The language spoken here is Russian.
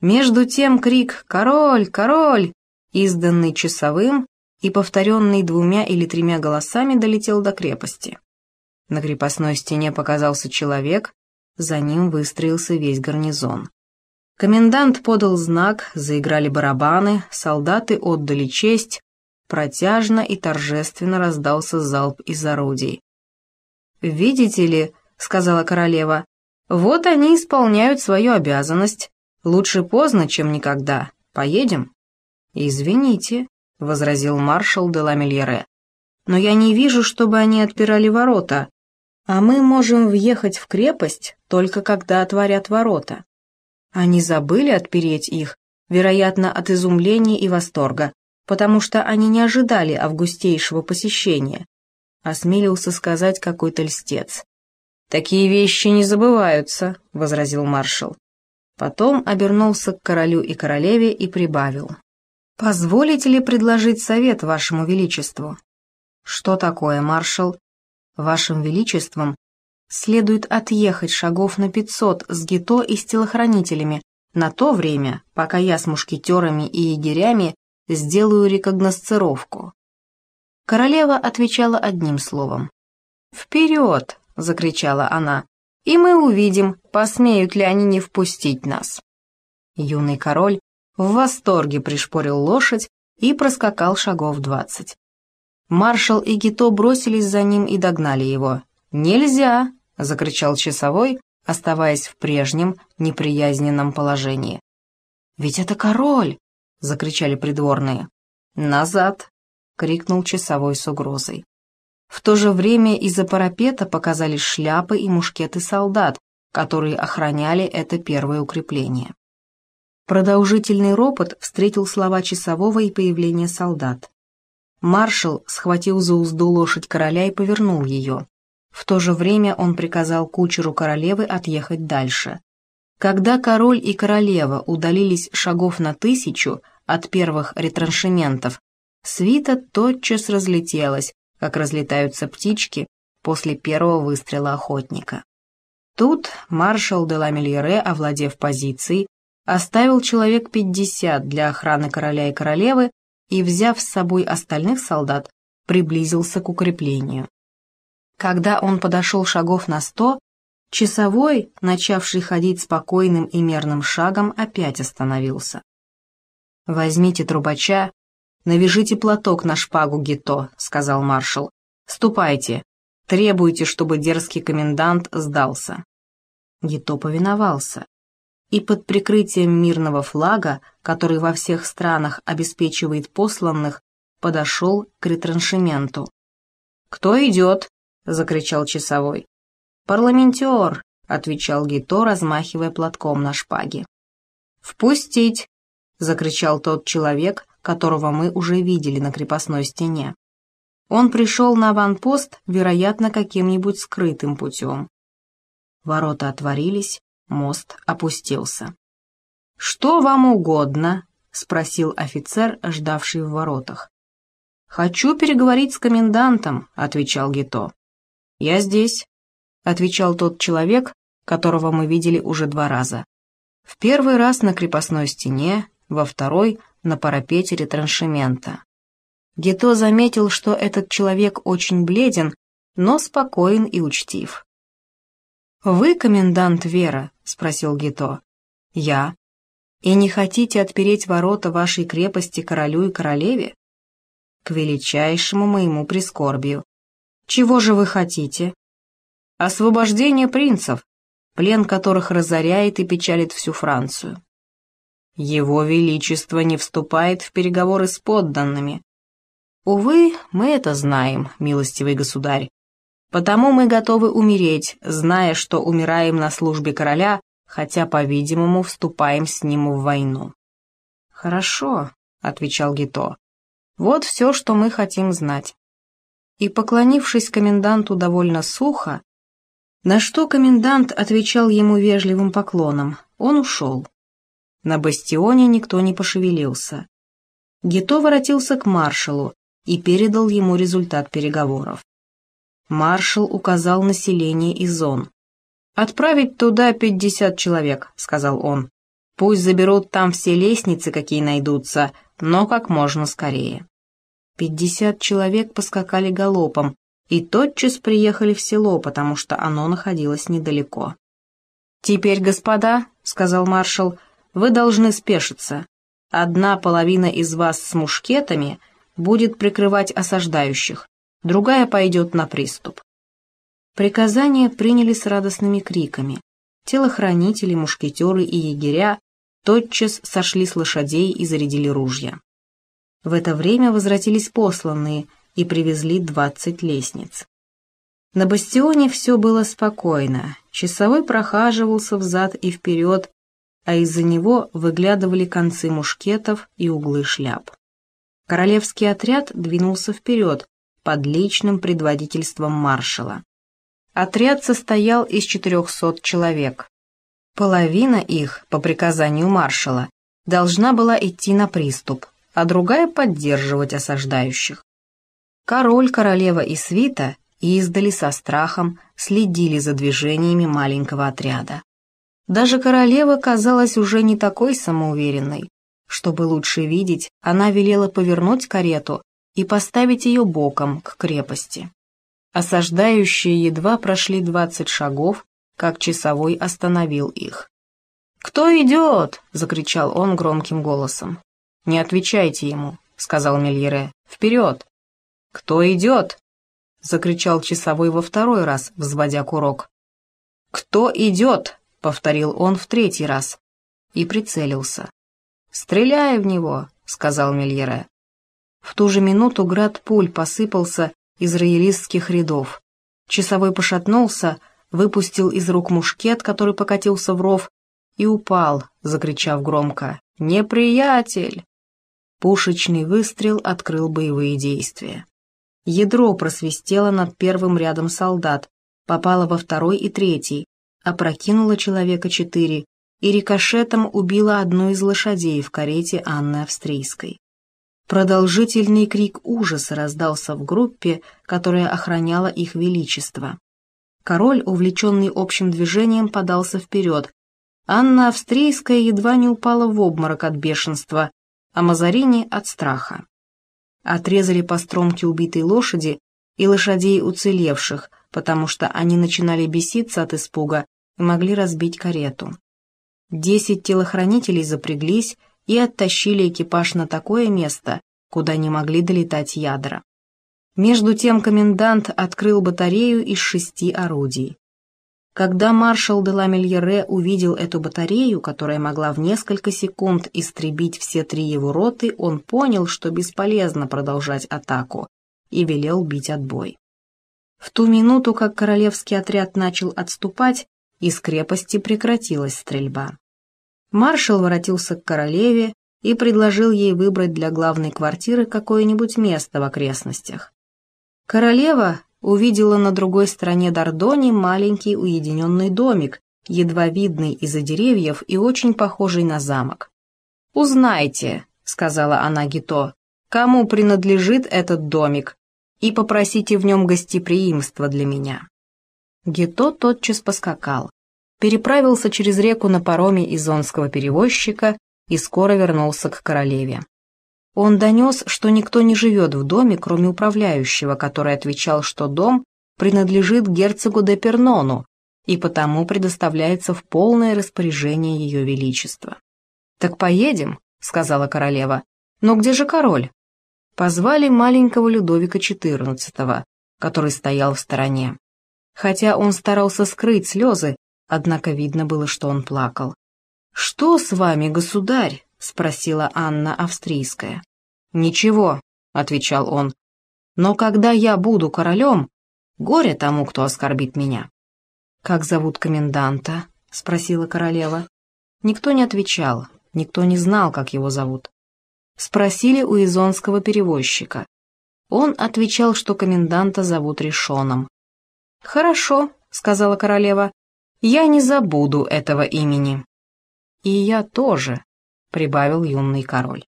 Между тем крик «Король! Король!», изданный часовым и повторенный двумя или тремя голосами, долетел до крепости. На крепостной стене показался человек, за ним выстроился весь гарнизон. Комендант подал знак, заиграли барабаны, солдаты отдали честь, протяжно и торжественно раздался залп из орудий. «Видите ли», — сказала королева, — «вот они исполняют свою обязанность. Лучше поздно, чем никогда. Поедем?» «Извините», — возразил маршал де Ламельере, — «но я не вижу, чтобы они отпирали ворота, а мы можем въехать в крепость только когда отворят ворота». Они забыли отпереть их, вероятно, от изумления и восторга, потому что они не ожидали августейшего посещения. Осмелился сказать какой-то льстец. «Такие вещи не забываются», — возразил маршал. Потом обернулся к королю и королеве и прибавил. «Позволите ли предложить совет вашему величеству?» «Что такое, маршал?» «Вашим величеством следует отъехать шагов на пятьсот с гито и с телохранителями на то время, пока я с мушкетерами и егерями сделаю рекогносцировку. Королева отвечала одним словом. «Вперед!» — закричала она. «И мы увидим, посмеют ли они не впустить нас». Юный король в восторге пришпорил лошадь и проскакал шагов двадцать. Маршал и Гито бросились за ним и догнали его. «Нельзя!» — закричал часовой, оставаясь в прежнем неприязненном положении. «Ведь это король!» — закричали придворные. «Назад!» — крикнул часовой с угрозой. В то же время из-за парапета показались шляпы и мушкеты солдат, которые охраняли это первое укрепление. Продолжительный ропот встретил слова часового и появление солдат. Маршал схватил за узду лошадь короля и повернул ее. В то же время он приказал кучеру королевы отъехать дальше. Когда король и королева удалились шагов на тысячу от первых ретраншементов, свита тотчас разлетелась, как разлетаются птички после первого выстрела охотника. Тут маршал де Ламельере, овладев позицией, оставил человек пятьдесят для охраны короля и королевы и, взяв с собой остальных солдат, приблизился к укреплению. Когда он подошел шагов на сто, часовой, начавший ходить спокойным и мерным шагом, опять остановился. «Возьмите трубача, навяжите платок на шпагу Гито», — сказал маршал. «Ступайте, требуйте, чтобы дерзкий комендант сдался». Гито повиновался, и под прикрытием мирного флага, который во всех странах обеспечивает посланных, подошел к ретраншементу. «Кто идет?» закричал часовой. «Парламентер!» — отвечал Гито, размахивая платком на шпаге. «Впустить!» — закричал тот человек, которого мы уже видели на крепостной стене. Он пришел на аванпост, вероятно, каким-нибудь скрытым путем. Ворота отворились, мост опустился. «Что вам угодно?» — спросил офицер, ждавший в воротах. «Хочу переговорить с комендантом», — отвечал Гито. «Я здесь», — отвечал тот человек, которого мы видели уже два раза. В первый раз на крепостной стене, во второй — на парапете ретраншемента. Гето заметил, что этот человек очень бледен, но спокоен и учтив. «Вы комендант Вера?» — спросил Гето. «Я. И не хотите отпереть ворота вашей крепости королю и королеве?» «К величайшему моему прискорбию. Чего же вы хотите? Освобождение принцев, плен которых разоряет и печалит всю Францию. Его Величество не вступает в переговоры с подданными. Увы, мы это знаем, милостивый государь. Потому мы готовы умереть, зная, что умираем на службе короля, хотя, по-видимому, вступаем с ним в войну. «Хорошо», — отвечал Гито. «Вот все, что мы хотим знать» и, поклонившись коменданту довольно сухо, на что комендант отвечал ему вежливым поклоном, он ушел. На бастионе никто не пошевелился. Гито воротился к маршалу и передал ему результат переговоров. Маршал указал население и зон. «Отправить туда пятьдесят человек», — сказал он. Пусть заберут там все лестницы, какие найдутся, но как можно скорее. Пятьдесят человек поскакали галопом и тотчас приехали в село, потому что оно находилось недалеко. «Теперь, господа», — сказал маршал, — «вы должны спешиться. Одна половина из вас с мушкетами будет прикрывать осаждающих, другая пойдет на приступ». Приказание приняли с радостными криками. Телохранители, мушкетеры и егеря тотчас сошли с лошадей и зарядили ружья. В это время возвратились посланные и привезли двадцать лестниц. На бастионе все было спокойно, часовой прохаживался взад и вперед, а из-за него выглядывали концы мушкетов и углы шляп. Королевский отряд двинулся вперед под личным предводительством маршала. Отряд состоял из 400 человек. Половина их, по приказанию маршала, должна была идти на приступ, а другая поддерживать осаждающих. Король, королева и свита издали со страхом следили за движениями маленького отряда. Даже королева казалась уже не такой самоуверенной. Чтобы лучше видеть, она велела повернуть карету и поставить ее боком к крепости. Осаждающие едва прошли двадцать шагов, как часовой остановил их. «Кто идет?» — закричал он громким голосом. «Не отвечайте ему», — сказал Мельере. «Вперед!» «Кто идет?» — закричал часовой во второй раз, взводя курок. «Кто идет?» — повторил он в третий раз и прицелился. «Стреляй в него!» — сказал Мельере. В ту же минуту град пуль посыпался из роялистских рядов. Часовой пошатнулся, выпустил из рук мушкет, который покатился в ров, и упал, закричав громко «Неприятель!». Пушечный выстрел открыл боевые действия. Ядро просвистело над первым рядом солдат, попало во второй и третий, опрокинуло человека четыре и рикошетом убило одну из лошадей в карете Анны Австрийской. Продолжительный крик ужаса раздался в группе, которая охраняла их величество. Король, увлеченный общим движением, подался вперед. Анна Австрийская едва не упала в обморок от бешенства, а Мазарини — от страха. Отрезали по стромке убитой лошади и лошадей уцелевших, потому что они начинали беситься от испуга и могли разбить карету. Десять телохранителей запряглись и оттащили экипаж на такое место, куда не могли долетать ядра. Между тем комендант открыл батарею из шести орудий. Когда маршал де Ламельере увидел эту батарею, которая могла в несколько секунд истребить все три его роты, он понял, что бесполезно продолжать атаку, и велел бить отбой. В ту минуту, как королевский отряд начал отступать, из крепости прекратилась стрельба. Маршал воротился к королеве и предложил ей выбрать для главной квартиры какое-нибудь место в окрестностях. Королева увидела на другой стороне Дордони маленький уединенный домик, едва видный из-за деревьев и очень похожий на замок. «Узнайте», — сказала она Гито, — «кому принадлежит этот домик, и попросите в нем гостеприимства для меня». Гито тотчас поскакал переправился через реку на пароме изонского перевозчика и скоро вернулся к королеве. Он донес, что никто не живет в доме, кроме управляющего, который отвечал, что дом принадлежит герцогу де Пернону и потому предоставляется в полное распоряжение ее величества. «Так поедем», — сказала королева. «Но где же король?» Позвали маленького Людовика XIV, который стоял в стороне. Хотя он старался скрыть слезы, однако видно было, что он плакал. «Что с вами, государь?» — спросила Анна Австрийская. «Ничего», — отвечал он. «Но когда я буду королем, горе тому, кто оскорбит меня». «Как зовут коменданта?» — спросила королева. Никто не отвечал, никто не знал, как его зовут. Спросили у изонского перевозчика. Он отвечал, что коменданта зовут Решоном. «Хорошо», — сказала королева, я не забуду этого имени. И я тоже, прибавил юный король.